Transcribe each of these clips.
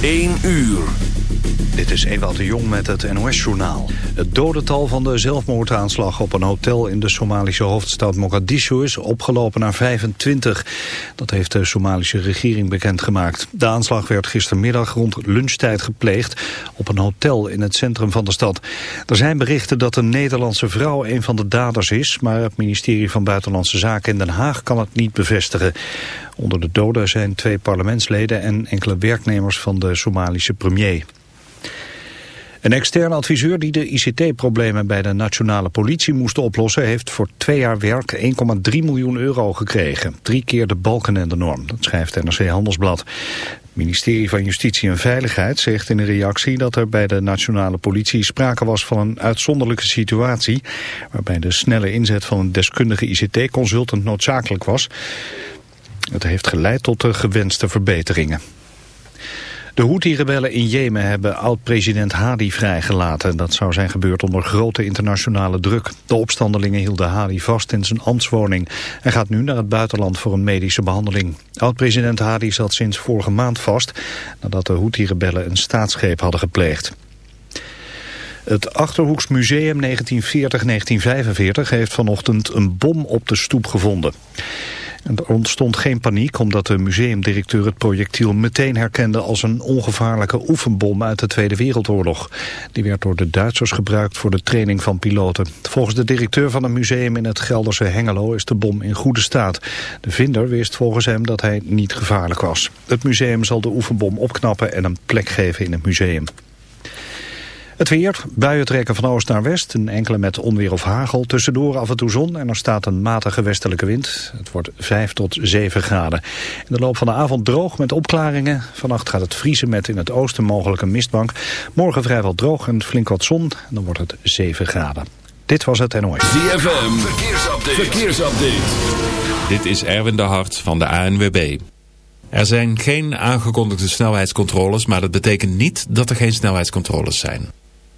1 uur. Dit is Ewald de Jong met het NOS-journaal. Het dodental van de zelfmoordaanslag op een hotel in de Somalische hoofdstad Mogadishu is opgelopen naar 25. Dat heeft de Somalische regering bekendgemaakt. De aanslag werd gistermiddag rond lunchtijd gepleegd op een hotel in het centrum van de stad. Er zijn berichten dat een Nederlandse vrouw een van de daders is, maar het ministerie van Buitenlandse Zaken in Den Haag kan het niet bevestigen. Onder de doden zijn twee parlementsleden en enkele werknemers van de Somalische premier. Een externe adviseur die de ICT-problemen bij de nationale politie moest oplossen... heeft voor twee jaar werk 1,3 miljoen euro gekregen. Drie keer de balken en de norm, dat schrijft NRC Handelsblad. Het ministerie van Justitie en Veiligheid zegt in een reactie... dat er bij de nationale politie sprake was van een uitzonderlijke situatie... waarbij de snelle inzet van een deskundige ICT-consultant noodzakelijk was. Het heeft geleid tot de gewenste verbeteringen. De Houthi-rebellen in Jemen hebben oud-president Hadi vrijgelaten. Dat zou zijn gebeurd onder grote internationale druk. De opstandelingen hielden Hadi vast in zijn ambtswoning. Hij gaat nu naar het buitenland voor een medische behandeling. Oud-president Hadi zat sinds vorige maand vast... nadat de Houthi-rebellen een staatsgreep hadden gepleegd. Het Achterhoeks Museum 1940-1945 heeft vanochtend een bom op de stoep gevonden. Er ontstond geen paniek omdat de museumdirecteur het projectiel meteen herkende als een ongevaarlijke oefenbom uit de Tweede Wereldoorlog. Die werd door de Duitsers gebruikt voor de training van piloten. Volgens de directeur van een museum in het Gelderse Hengelo is de bom in goede staat. De vinder wist volgens hem dat hij niet gevaarlijk was. Het museum zal de oefenbom opknappen en een plek geven in het museum. Het weer, buien trekken van oost naar west, een enkele met onweer of hagel. Tussendoor af en toe zon en er staat een matige westelijke wind. Het wordt 5 tot 7 graden. In de loop van de avond droog met opklaringen. Vannacht gaat het vriezen met in het oosten mogelijk een mistbank. Morgen vrijwel droog en flink wat zon. En dan wordt het 7 graden. Dit was het NOS. ZFM, verkeersupdate. verkeersupdate. Dit is Erwin de Hart van de ANWB. Er zijn geen aangekondigde snelheidscontroles, maar dat betekent niet dat er geen snelheidscontroles zijn.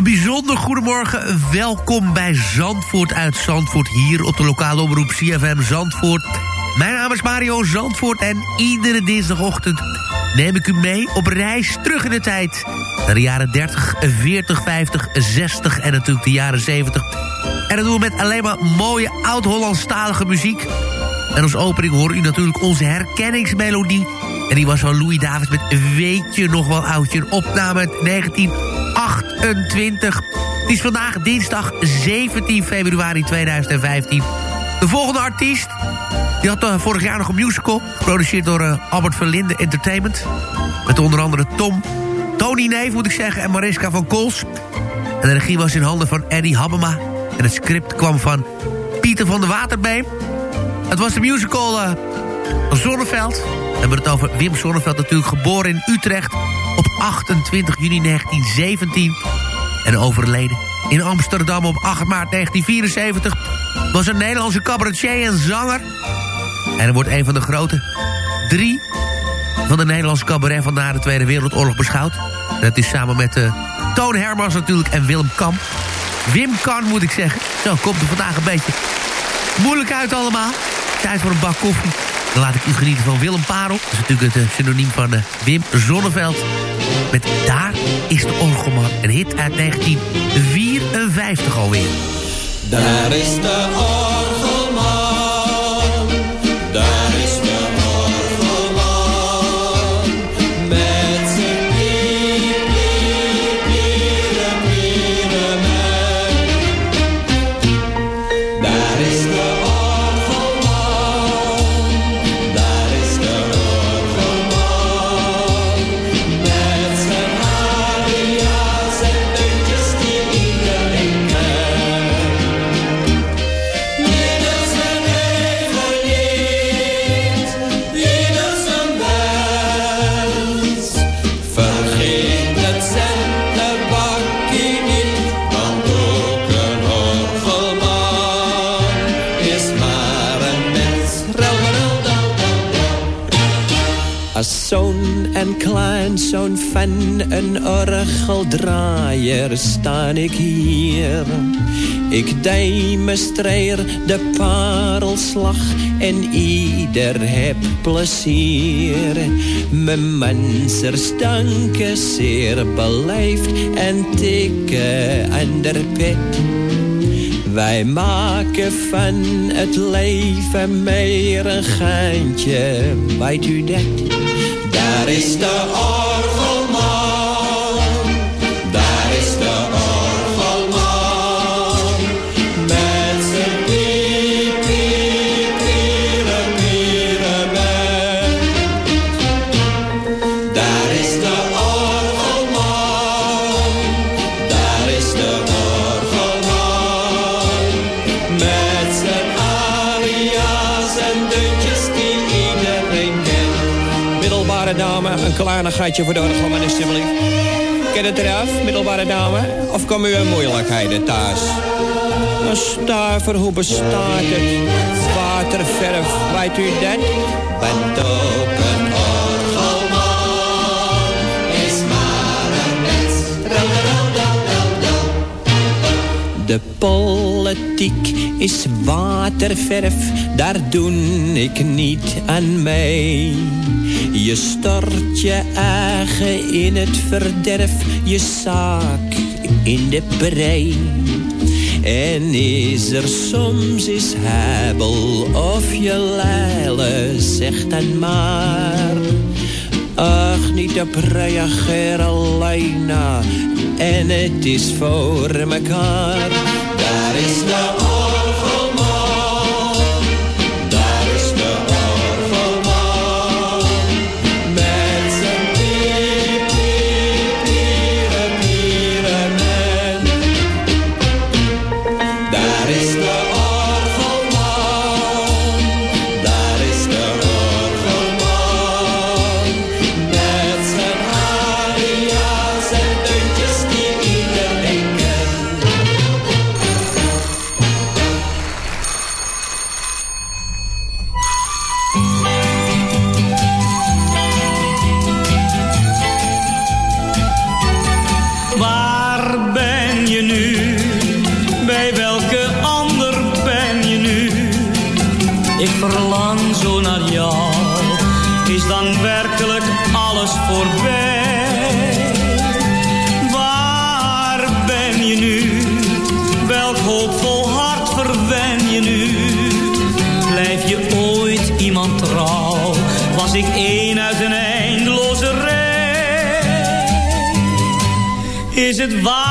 Een bijzonder goedemorgen. Welkom bij Zandvoort uit Zandvoort. Hier op de lokale omroep CFM Zandvoort. Mijn naam is Mario Zandvoort en iedere dinsdagochtend neem ik u mee op reis terug in de tijd. Naar de jaren 30, 40, 50, 60 en natuurlijk de jaren 70. En dat doen we met alleen maar mooie oud-Hollandstalige muziek. En als opening hoor u natuurlijk onze herkenningsmelodie. En die was van Louis Davids met Weet je nog wel oudje. Opname uit 1928. Het is vandaag dinsdag 17 februari 2015. De volgende artiest... die had uh, vorig jaar nog een musical... geproduceerd door uh, Albert Verlinde Entertainment. Met onder andere Tom... Tony Neef moet ik zeggen en Mariska van Kools. En de regie was in handen van Eddie Habema. En het script kwam van Pieter van der Waterbeen. Het was de musical uh, Zonneveld. We hebben het over Wim Zonneveld natuurlijk geboren in Utrecht... op 28 juni 1917 en overleden in Amsterdam op 8 maart 1974... was een Nederlandse cabaretier en zanger. En hij wordt een van de grote drie van de Nederlandse cabaret... van na de Tweede Wereldoorlog beschouwd. Dat is samen met uh, Toon Hermans natuurlijk en Willem Kamp. Wim Kan moet ik zeggen. Zo komt er vandaag een beetje moeilijk uit allemaal. Tijd voor een bak koffie. Dan laat ik u genieten van Willem Parel. Dat is natuurlijk het uh, synoniem van uh, Wim Zonneveld. Met Daar is de Orgelman. Een hit uit 1954 alweer. Daar is de Orgelman. Een orgeldraaier staan ik hier. Ik demonstreer de parelslag en ieder heb plezier. Mijn mensers danken zeer beleefd en tikken aan de pet. Wij maken van het leven meer een geintje, weet u dat? Daar is de orgelman, een kleinigheidje voor de orgelman, alsjeblieft. Ken het eraf, middelbare dame? Of komen u in moeilijkheden thuis? Een stuiver, hoe bestaat het? Waterverf, weet u dat? Bent ook een orgelman, is maar een mens. De politiek is waterverf, daar doe ik niet aan mee. Je stort je eigen in het verderf, je zaak in de brei. En is er soms is hebel of je leile, zeg dan maar. Ach, niet op alleen na. En het is voor mekaar. Daar is de het waar?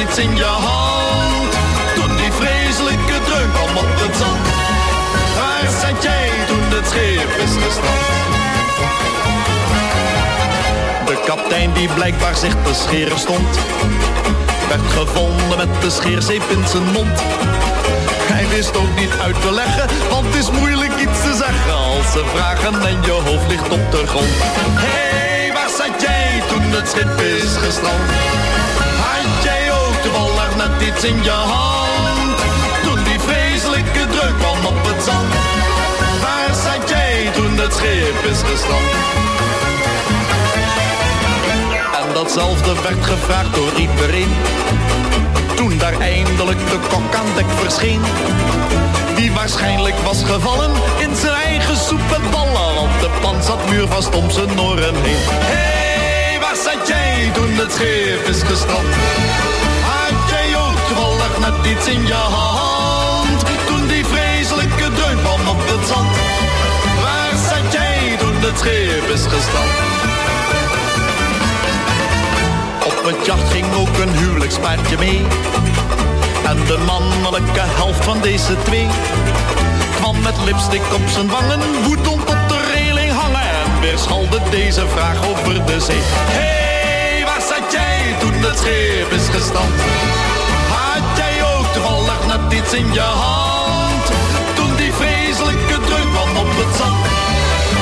Iets in je hand? Toen die vreselijke dreun kwam het zand. Waar zat jij toen het schip is gestrand? De kaptein die blijkbaar zich te scheren stond werd gevonden met de scheerzeep in zijn mond. Hij wist ook niet uit te leggen, want het is moeilijk iets te zeggen als ze vragen en je hoofd ligt op de grond. Hé, hey, waar zat jij toen het schip is gestrand? Toevallig net iets in je hand? Toen die vreselijke druk kwam op het zand. Waar zat jij toen het schip is gestrand? En datzelfde werd gevraagd door iedereen. Toen daar eindelijk de kok aan dek verscheen. Die waarschijnlijk was gevallen in zijn eigen soep en ballen. Want de pan zat muurvast om zijn oren heen. Hé, hey, waar zat jij toen het schip is gestrand? Net iets in je hand? Toen die vreselijke dreun kwam op het zand. Waar zat jij toen het schip is gestrand? Op het jacht ging ook een huwelijkspaardje mee. En de mannelijke helft van deze twee kwam met lipstick op zijn wangen, woedend op de reling hangen. En weer schalde deze vraag over de zee. Hé, hey, waar zat jij toen het schip is gestand? Iets in je hand? Toen die vreselijke dreun kwam op het zand.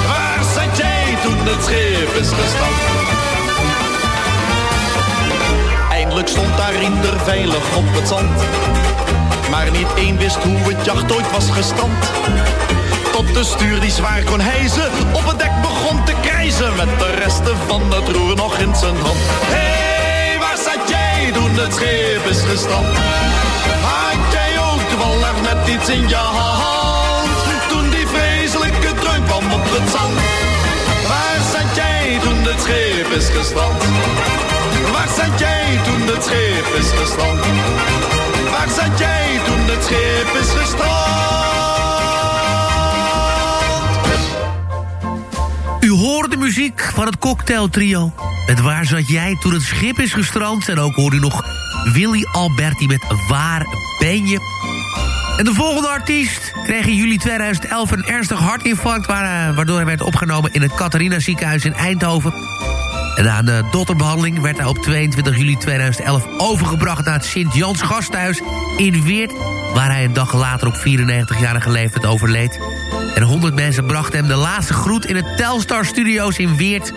Waar zat jij toen het schip is gestand? Eindelijk stond daar Riender veilig op het zand. Maar niet één wist hoe het jacht ooit was gestand. Tot de stuur die zwaar kon hijzen op het dek begon te krijzen. Met de resten van het roer nog in zijn hand. Hey, waar zat jij toen het schip is gestand? Toevallig net iets in je hand? Toen die vreselijke dreun kwam op het zand. Waar zat jij toen het schip is gestand? Waar zat jij toen het schip is gestrand? Waar zat jij toen het schip is gestrand? U hoort de muziek van het cocktailtrio. Met Waar zat jij toen het schip is gestrand? En ook hoort u nog Willy Alberti met Waar ben je? En de volgende artiest kreeg in juli 2011 een ernstig hartinfarct... waardoor hij werd opgenomen in het Catharina ziekenhuis in Eindhoven. En na een dotterbehandeling werd hij op 22 juli 2011 overgebracht naar het Sint-Jans gasthuis in Weert... waar hij een dag later op 94-jarige leeftijd overleed. En 100 mensen brachten hem de laatste groet in het Telstar Studios in Weert.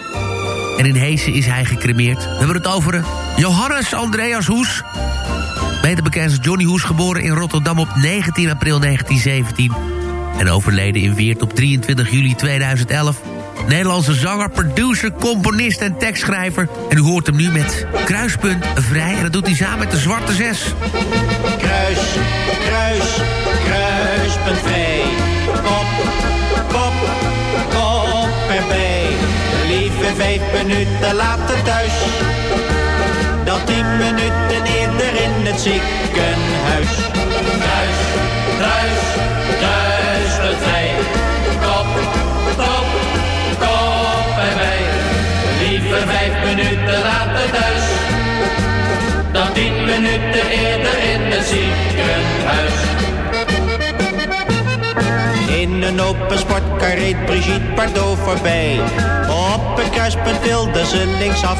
En in Heesen is hij gecremeerd. We hebben het over Johannes Andreas Hoes. Beter bekend als Johnny Hoes, geboren in Rotterdam op 19 april 1917. En overleden in Weert op 23 juli 2011... Nederlandse zanger, producer, componist en tekstschrijver. En u hoort hem nu met Kruispunt Vrij. En dat doet hij samen met de Zwarte Zes. Kruis, kruis, kruispunt vrij. Kop, kop, kop erbij. Lieve vijf minuten later thuis. Dan tien minuten eerder in het ziekenhuis. Kruis, kruis, kruispunt vrij. Kop, kop, kop erbij. Liever vijf minuten later thuis. Dan tien minuten eerder in het ziekenhuis. In een open sportkar reed Brigitte Bardot voorbij. Op een kruispunt wilde ze linksaf.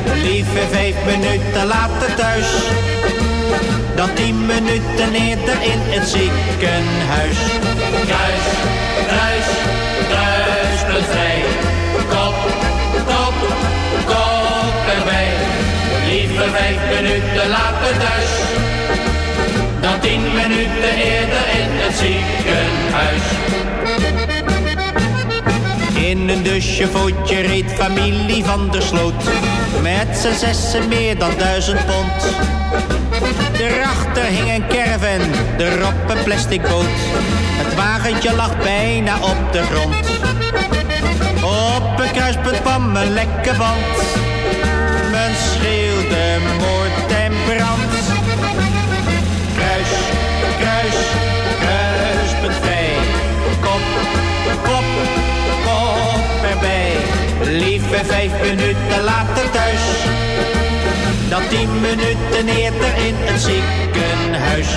Lieve vijf minuten later thuis. Dan tien minuten eerder in het ziekenhuis. Kruis, kruis, kruispunt vrij. Kop, kop, kop erbij. Lieve vijf minuten later thuis. Dan tien minuten eerder in het ziekenhuis. In een dusjevootje reed familie van der Sloot. Met z'n zessen meer dan duizend pond. Daarachter hing een caravan, erop een plastic boot. Het wagentje lag bijna op de grond. Op een kruispunt kwam een lekke band. Men schreeuwde moord en brand. Kruis, kruis, kruispunt vrij. Kop, kop, kop erbij. Lieve vijf minuten later thuis. Dan tien minuten eerder in het ziekenhuis.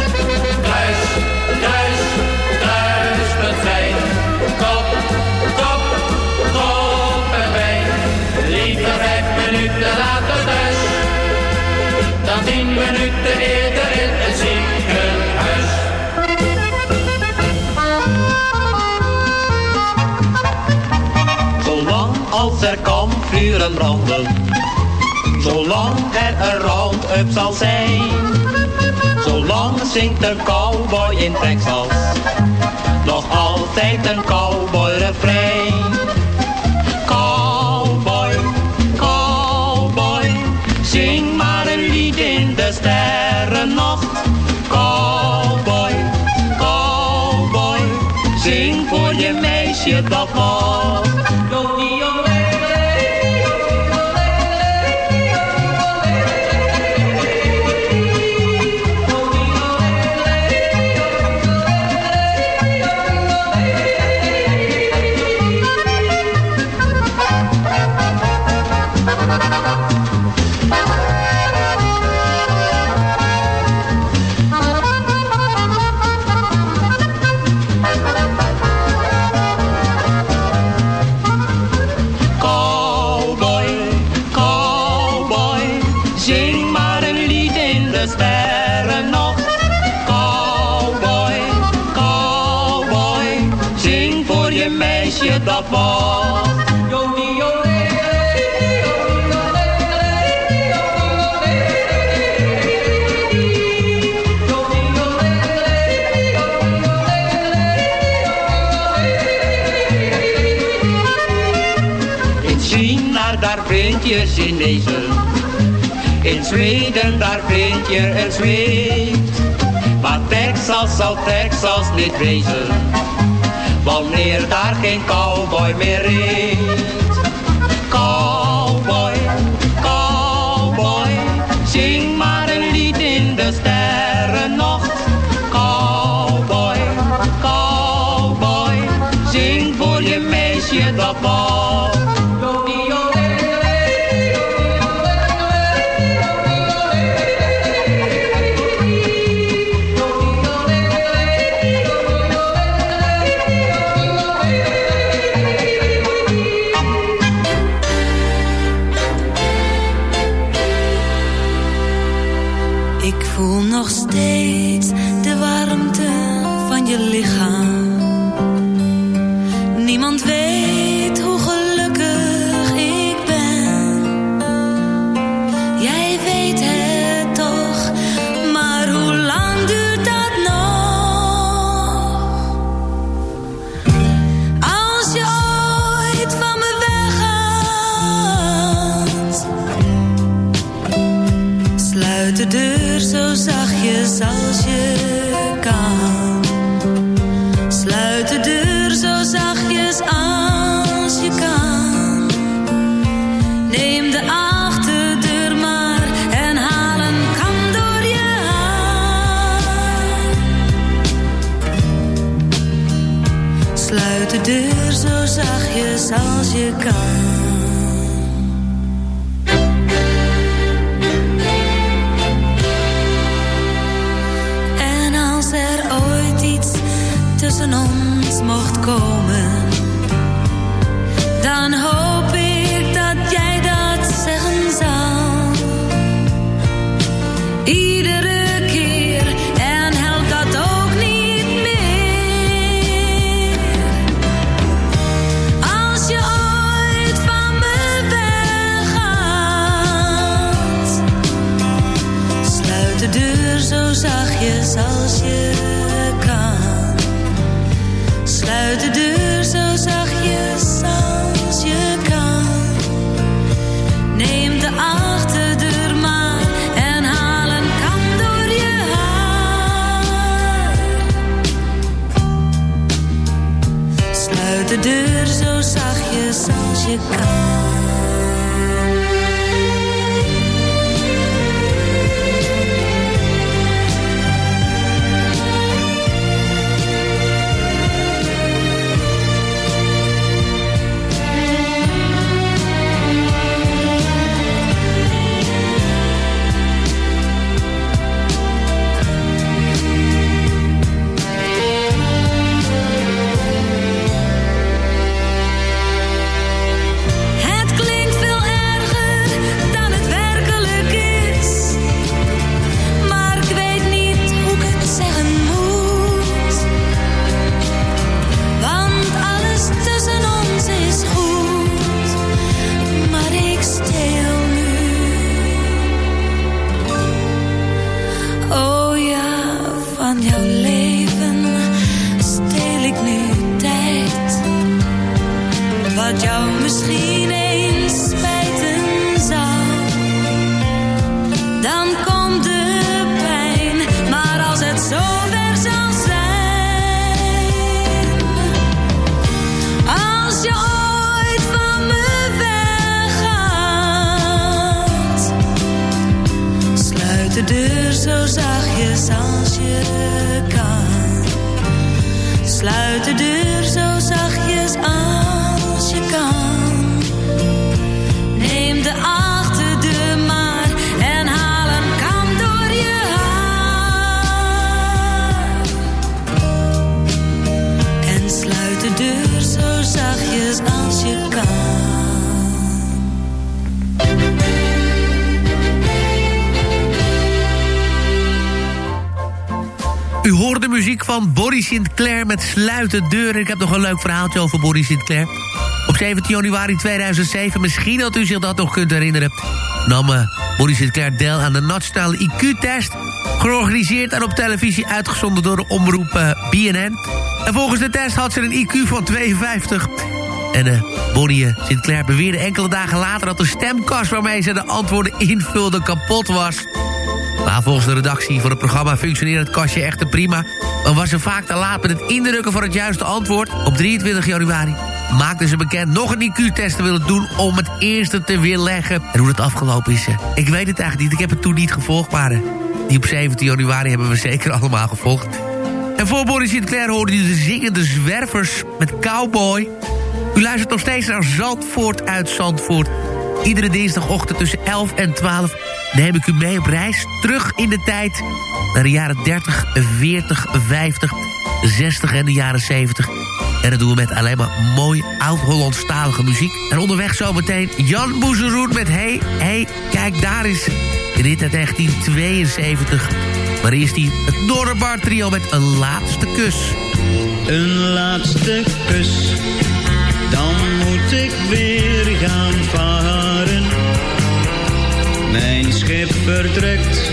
Zolang er een round-up zal zijn, zolang zingt een cowboy in Texas, nog altijd een cowboy refrein. Cowboy, cowboy, zing maar een lied in de sterrennacht. Cowboy, cowboy, zing voor je meisje dat nog. In Zweden, daar vind je een Zweed. Maar Texas zal Texas niet wezen. Wanneer daar geen cowboy meer reed. tussen ons mocht komen. Als Sinclair met Sluiten Deuren. Ik heb nog een leuk verhaaltje over Boris Sinclair. Op 17 januari 2007, misschien dat u zich dat nog kunt herinneren... nam eh, Boris Sinclair deel aan de nationale IQ-test... georganiseerd en op televisie uitgezonden door de omroep eh, BNN. En volgens de test had ze een IQ van 52... En uh, Bonnie eh, Sinclair beweerde enkele dagen later dat de stemkast waarmee ze de antwoorden invulde kapot was. Maar volgens de redactie van het programma functioneerde het kastje echter prima. Maar was ze vaak te laat met het indrukken van het juiste antwoord. Op 23 januari maakten ze bekend nog een IQ-test te willen doen... om het eerste te weerleggen. En hoe het afgelopen is, eh, ik weet het eigenlijk niet. Ik heb het toen niet gevolgd, maar eh, die op 17 januari hebben we zeker allemaal gevolgd. En voor Boris Sinclair hoorde u de zingende zwervers met Cowboy... U luistert nog steeds naar Zandvoort uit Zandvoort. Iedere dinsdagochtend tussen 11 en 12 neem ik u mee op reis terug in de tijd... naar de jaren 30, 40, 50, 60 en de jaren 70. En dat doen we met alleen maar mooi oud-Hollandstalige muziek. En onderweg zometeen Jan Boezeroen met Hey, hey, kijk daar is. Dit uit 1972. Maar eerst die het Noorderbar trio met een laatste kus. Een laatste kus, dan moet ik weer gaan varen. Mijn schip vertrekt,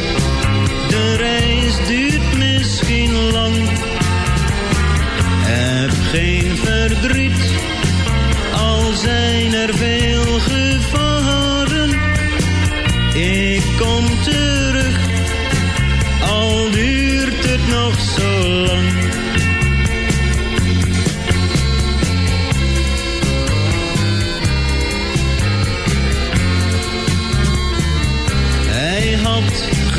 de reis duurt misschien lang. Heb geen verdriet, al zijn er veel gevaren. Ik kom terug, al duurt het nog zo lang.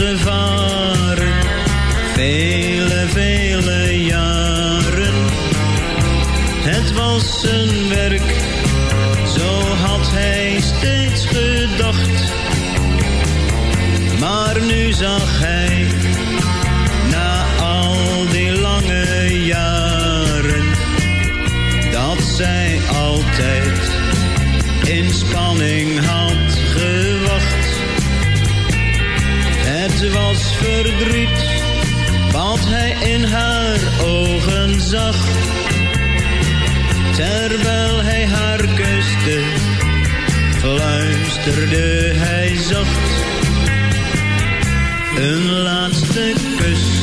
Gevaren, vele, vele jaren. Het was zijn werk, zo had hij steeds gedacht. Wat hij in haar ogen zag. Terwijl hij haar kuste, fluisterde hij zacht. Een laatste kus,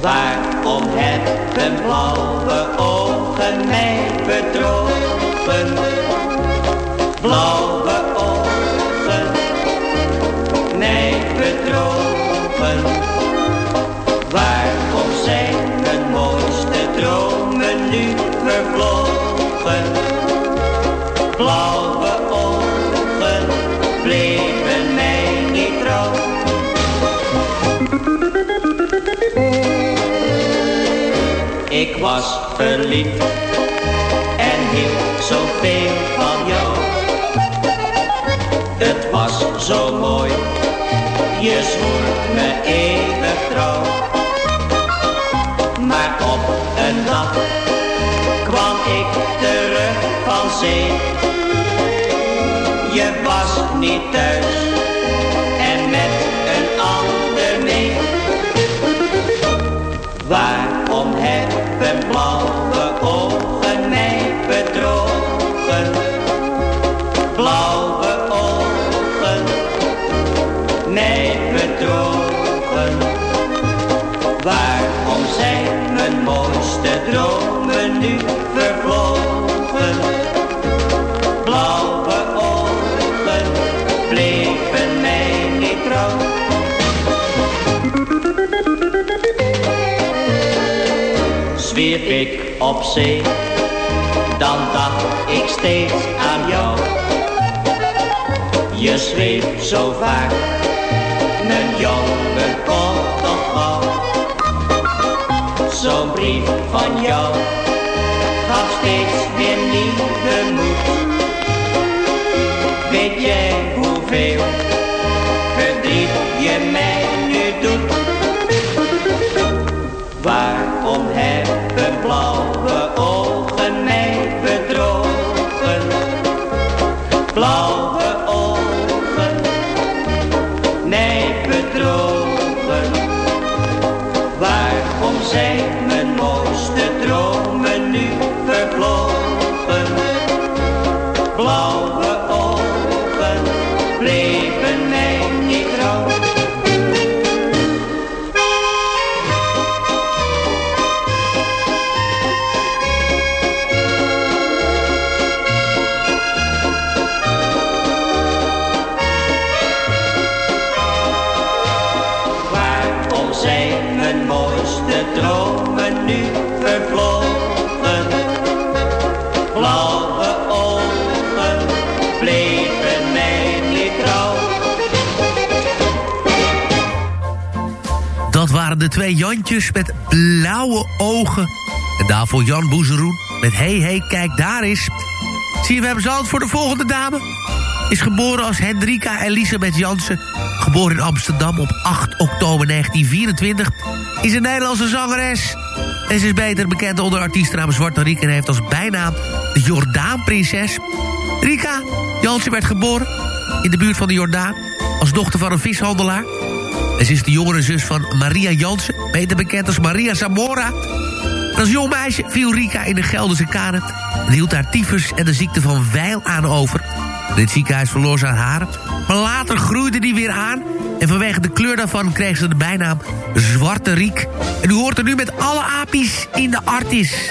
Waarom hebben blauwe ogen mij Ik was verliefd en hield zoveel van jou. Het was zo mooi, je zwoer me eeuwig trouw. Maar op een dag kwam ik terug van zee. Je was niet thuis dromen nu vervlogen? Blauwe ogen bleven mij niet trouw. Zwierf ik op zee, dan dacht ik steeds aan jou. Je schreef zo vaak, mijn jongen komt toch. Zo'n brief van jou. Gaf steeds weer twee Jantjes met blauwe ogen. En daarvoor Jan Boezeroen met Hey Hey Kijk Daar is. Zie we hebben zand voor de volgende dame. Is geboren als Hendrika Elisabeth Jansen. Geboren in Amsterdam op 8 oktober 1924. Is een Nederlandse zangeres. En ze is beter bekend onder artiestennaam Zwarte Riek... en heeft als bijnaam de Jordaanprinses. Rika Jansen werd geboren in de buurt van de Jordaan... als dochter van een vishandelaar. En ze is de jongere zus van Maria Jansen, beter bekend als Maria Zamora. Als jong meisje viel Rika in de Gelderse kade... en hield haar tyfus en de ziekte van Weil aan over. Dit ziekenhuis verloor ze haar haren, maar later groeide die weer aan... en vanwege de kleur daarvan kreeg ze de bijnaam Zwarte Riek. En u hoort er nu met alle apies in de artis.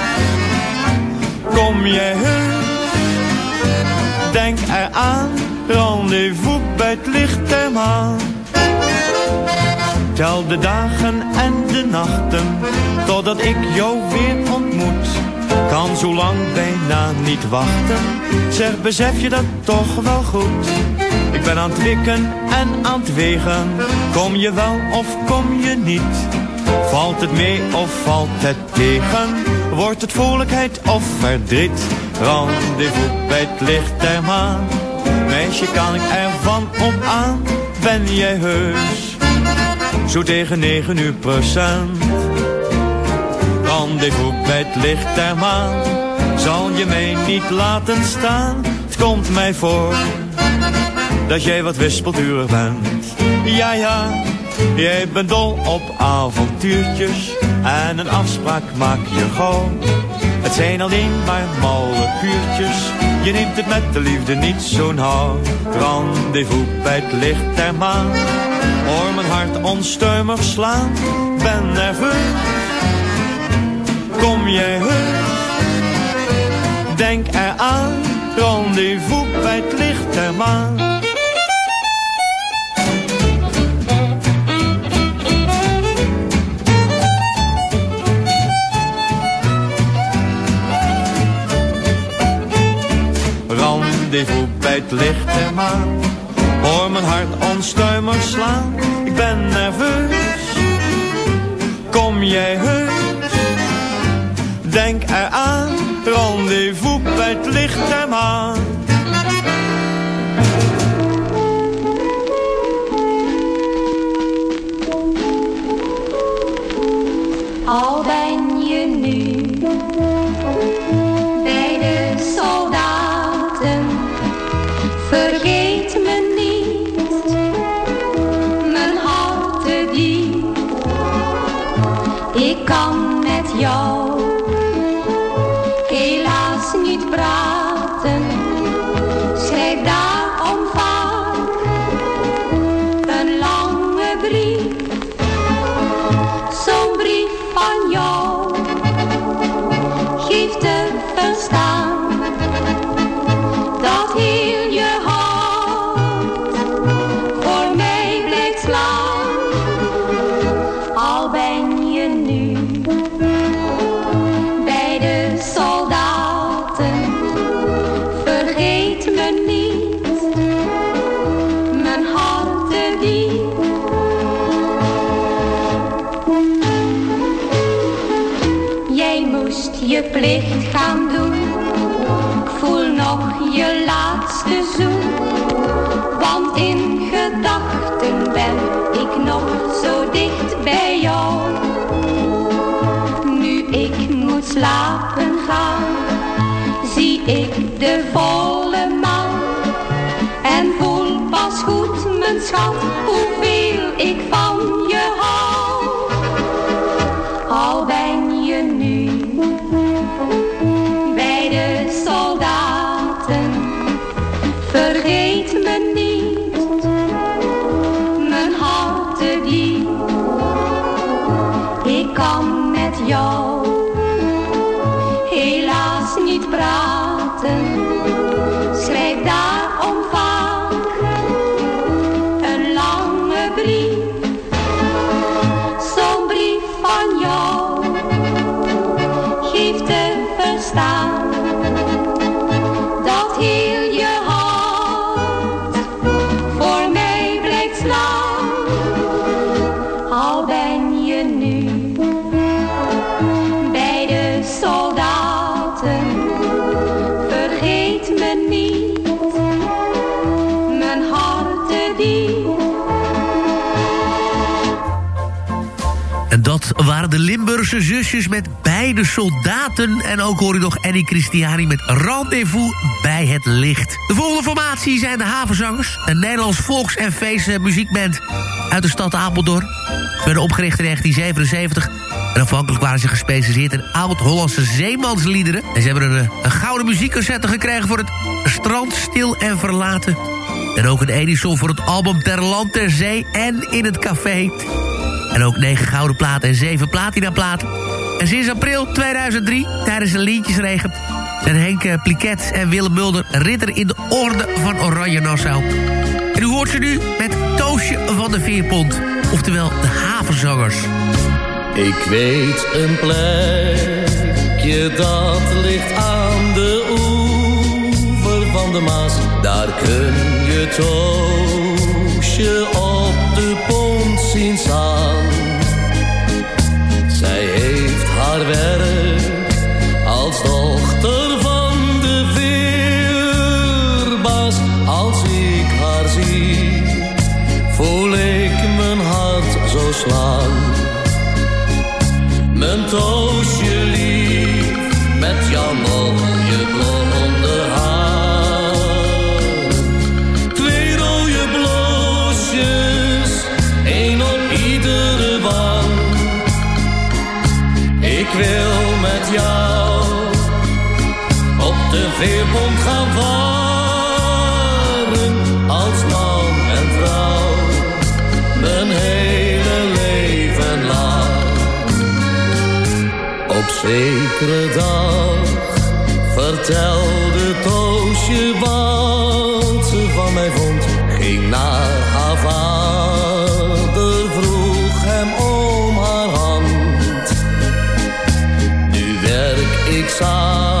Kom jij heus? Denk eraan. Rendezvous bij het licht der maan. Tel de dagen en de nachten, totdat ik jou weer ontmoet. Kan zo lang bijna niet wachten, zeg besef je dat toch wel goed. Ik ben aan het wikken en aan het wegen, kom je wel of kom je niet? Valt het mee of valt het tegen? Wordt het vrolijkheid of verdriet? Rendezvous bij het licht der maan. Meisje, kan ik ervan op aan? Ben jij heus? Zo tegen negen uur procent. Rendezvous bij het licht der maan. Zal je mij niet laten staan? Het komt mij voor dat jij wat wispelturig bent. Ja, ja, jij bent dol op avontuurtjes. En een afspraak maak je gauw. Het zijn alleen maar malle kuurtjes. Je neemt het met de liefde niet zo nauw. Rendezvous bij het licht der maan. Hoor mijn hart onstuimig slaan. Ben nerveus. Kom jij heus? Denk eraan. Rendezvous bij het licht der maan. Rendezvous bij het licht der maan. Hoor mijn hart onstuimig slaan, ik ben nerveus. Kom jij heus? Denk eraan, rendezvous bij het licht der maan. Al de volle maan. En voel pas goed, mijn schat, hoeveel ik van de Limburgse zusjes met beide soldaten. En ook hoor je nog Annie Christiani met Rendezvous bij het licht. De volgende formatie zijn de Havenzangers. Een Nederlands volks- en feestmuziekband uit de stad Apeldoorn. Ze werden opgericht in 1977. En afhankelijk waren ze gespecialiseerd in oud-Hollandse zeemansliederen. En ze hebben een, een gouden muziekcassette gekregen voor het strand stil en verlaten. En ook een Edison voor het album Ter Land Ter Zee en in het café. En ook 9 gouden platen en 7 platina platen. En sinds april 2003, tijdens een liedjesregen... zijn Henk eh, Pliket en Willem Mulder ridder in de orde van Oranje Nassau. En u hoort ze nu met Toosje van de Veerpont. Oftewel de havenzangers. Ik weet een plekje dat ligt aan de oever van de Maas. Daar kun je Toosje op Zij heeft haar werk als dochter van de veerbaas. Als ik haar zie, voel ik mijn hart zo slaan. Mijn toosje lief, met jouw mooie Ik wil met jou op de veerpont gaan varen. Als man en vrouw, mijn hele leven lang. Op zekere dag vertelde werk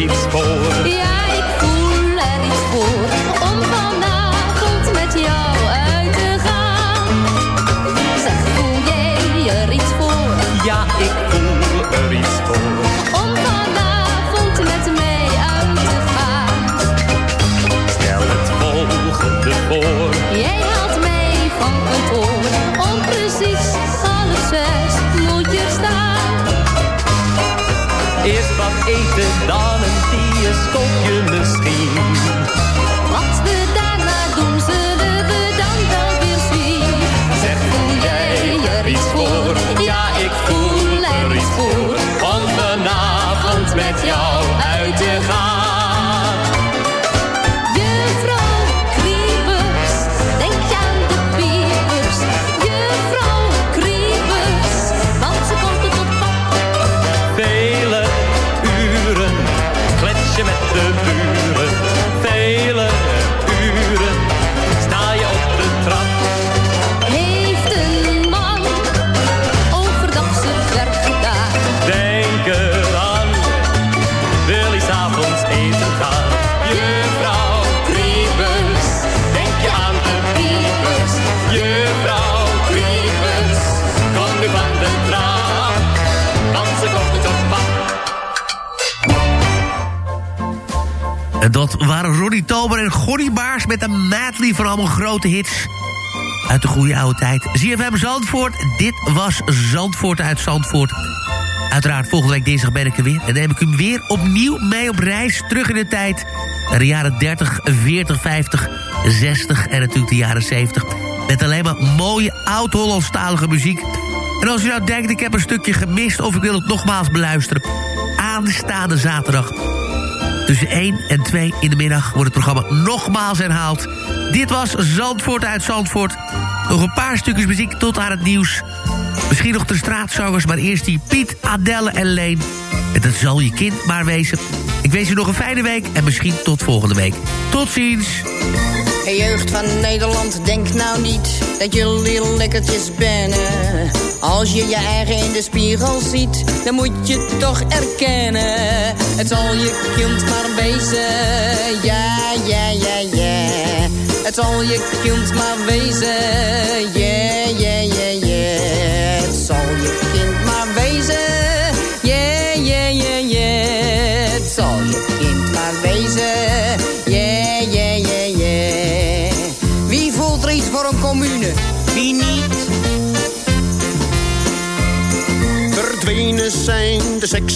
jij grote hits. Uit de goede oude tijd. ZFM Zandvoort, dit was Zandvoort uit Zandvoort. Uiteraard volgende week dinsdag ben ik er weer. En dan neem ik u weer opnieuw mee op reis terug in de tijd. Naar de jaren 30, 40, 50, 60 en natuurlijk de jaren 70. Met alleen maar mooie oud-Hollandstalige muziek. En als u nou denkt, ik heb een stukje gemist... of ik wil het nogmaals beluisteren... aanstaande zaterdag... tussen 1 en 2 in de middag wordt het programma nogmaals herhaald. Dit was Zandvoort uit Zandvoort. Nog een paar stukjes muziek tot aan het nieuws. Misschien nog de straatzangers, maar eerst die Piet, Adelle en Leen. En dat zal je kind maar wezen. Ik wens u nog een fijne week en misschien tot volgende week. Tot ziens! Hey jeugd van Nederland, denk nou niet dat jullie lekkertjes benen. Als je je eigen in de spiegel ziet, dan moet je toch erkennen. Het zal je kind maar wezen, ja, ja, ja, ja. Het zal je kind maar wezen, ja,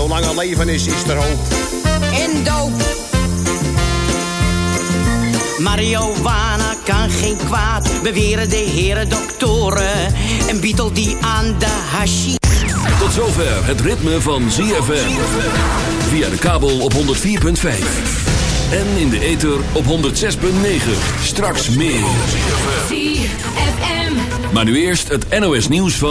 Zolang er leven is, is er hoop. En doop. Marihuana kan geen kwaad, beweren de heren doktoren. En bietel die aan de hashi. Tot zover het ritme van ZFM. Via de kabel op 104.5. En in de ether op 106.9. Straks meer. ZFM. Maar nu eerst het NOS nieuws van...